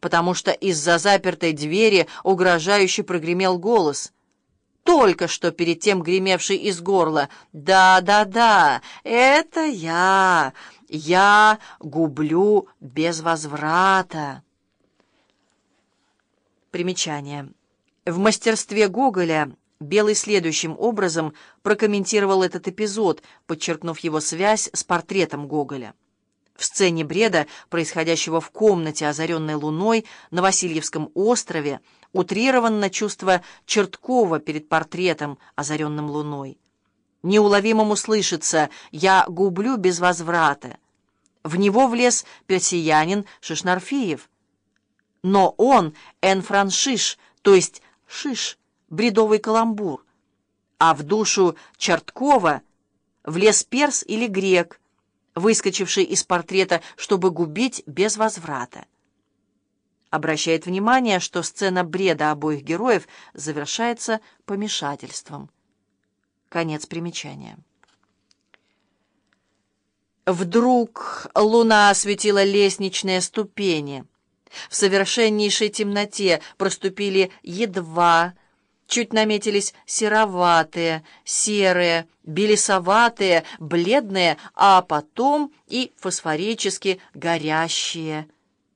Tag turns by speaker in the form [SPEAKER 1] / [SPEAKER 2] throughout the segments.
[SPEAKER 1] потому что из-за запертой двери угрожающе прогремел голос. Только что перед тем гремевший из горла. «Да-да-да, это я! Я гублю без возврата!» Примечание. В мастерстве Гоголя Белый следующим образом прокомментировал этот эпизод, подчеркнув его связь с портретом Гоголя. В сцене бреда, происходящего в комнате, озаренной луной, на Васильевском острове, утрированно чувство Черткова перед портретом, озаренным луной. Неуловимому слышится «я гублю без возврата». В него влез персиянин Шишнарфиев. Но он энфраншиш, то есть шиш, бредовый каламбур, а в душу Черткова влез перс или грек, выскочивший из портрета, чтобы губить без возврата. Обращает внимание, что сцена бреда обоих героев завершается помешательством. Конец примечания. Вдруг луна осветила лестничные ступени. В совершеннейшей темноте проступили едва чуть наметились сероватые, серые, белесоватые, бледные, а потом и фосфорически горящие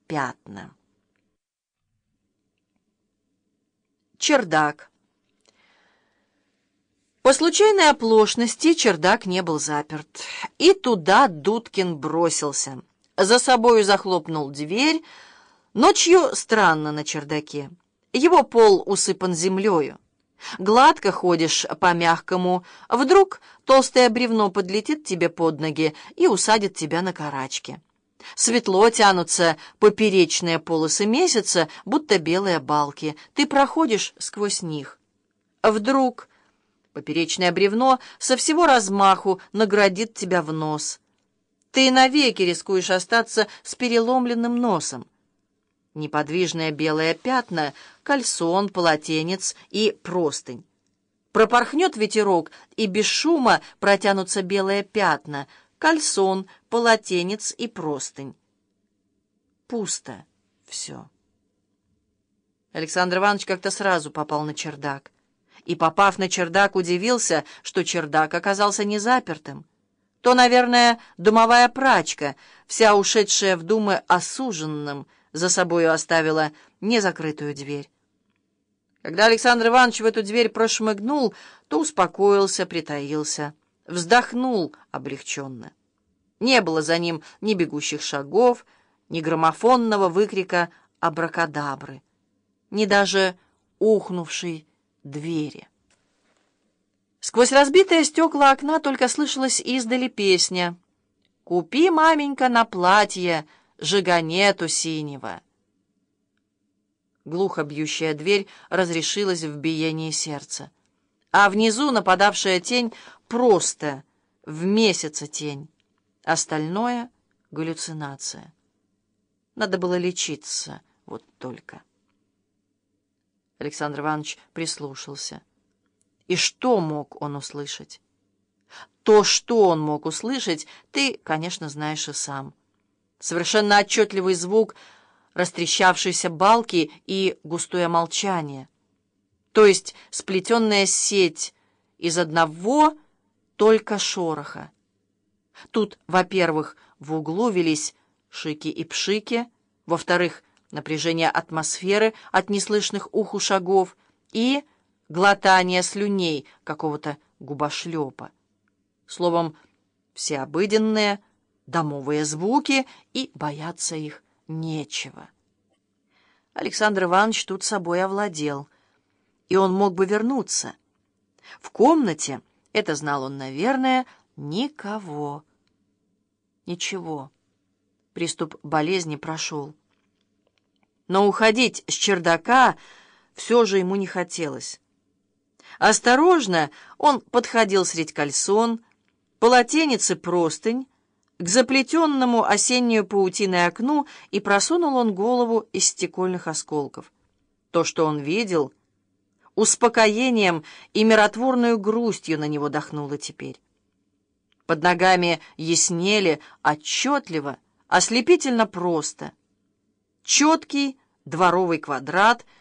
[SPEAKER 1] пятна. Чердак. По случайной оплошности чердак не был заперт, и туда Дудкин бросился. За собою захлопнул дверь, ночью странно на чердаке. Его пол усыпан землею. Гладко ходишь по мягкому, вдруг толстое бревно подлетит тебе под ноги и усадит тебя на карачке. Светло тянутся поперечные полосы месяца, будто белые балки. Ты проходишь сквозь них. Вдруг поперечное бревно со всего размаху наградит тебя в нос. Ты навеки рискуешь остаться с переломленным носом неподвижные белые пятна, кальсон, полотенец и простынь. Пропорхнет ветерок, и без шума протянутся белые пятна, кальсон, полотенец и простынь. Пусто все. Александр Иванович как-то сразу попал на чердак. И, попав на чердак, удивился, что чердак оказался не запертым. То, наверное, домовая прачка, вся ушедшая в думы осуженным, за собою оставила незакрытую дверь. Когда Александр Иванович в эту дверь прошмыгнул, то успокоился, притаился, вздохнул облегченно. Не было за ним ни бегущих шагов, ни граммофонного выкрика абракадабры, ни даже ухнувшей двери. Сквозь разбитые стекла окна только слышалась издали песня «Купи, маменька, на платье!» Жиганету синего. Глухо бьющая дверь разрешилась в биении сердца. А внизу нападавшая тень просто в месяца тень. Остальное — галлюцинация. Надо было лечиться, вот только. Александр Иванович прислушался. И что мог он услышать? То, что он мог услышать, ты, конечно, знаешь и сам — совершенно отчетливый звук растрещавшейся балки и густое молчание. То есть сплетенная сеть из одного только шороха. Тут, во-первых, в углу велись шики и пшики, во-вторых, напряжение атмосферы от неслышных уху шагов и глотание слюней какого-то губошлепа. Словом, все обыденные, домовые звуки, и бояться их нечего. Александр Иванович тут собой овладел, и он мог бы вернуться. В комнате, это знал он, наверное, никого. Ничего. Приступ болезни прошел. Но уходить с чердака все же ему не хотелось. Осторожно он подходил средь кальсон, полотенец и простынь, к заплетенному осеннюю паутиной окну и просунул он голову из стекольных осколков. То, что он видел, успокоением и миротворную грустью на него дохнуло теперь. Под ногами яснели отчетливо, ослепительно просто. Четкий дворовый квадрат —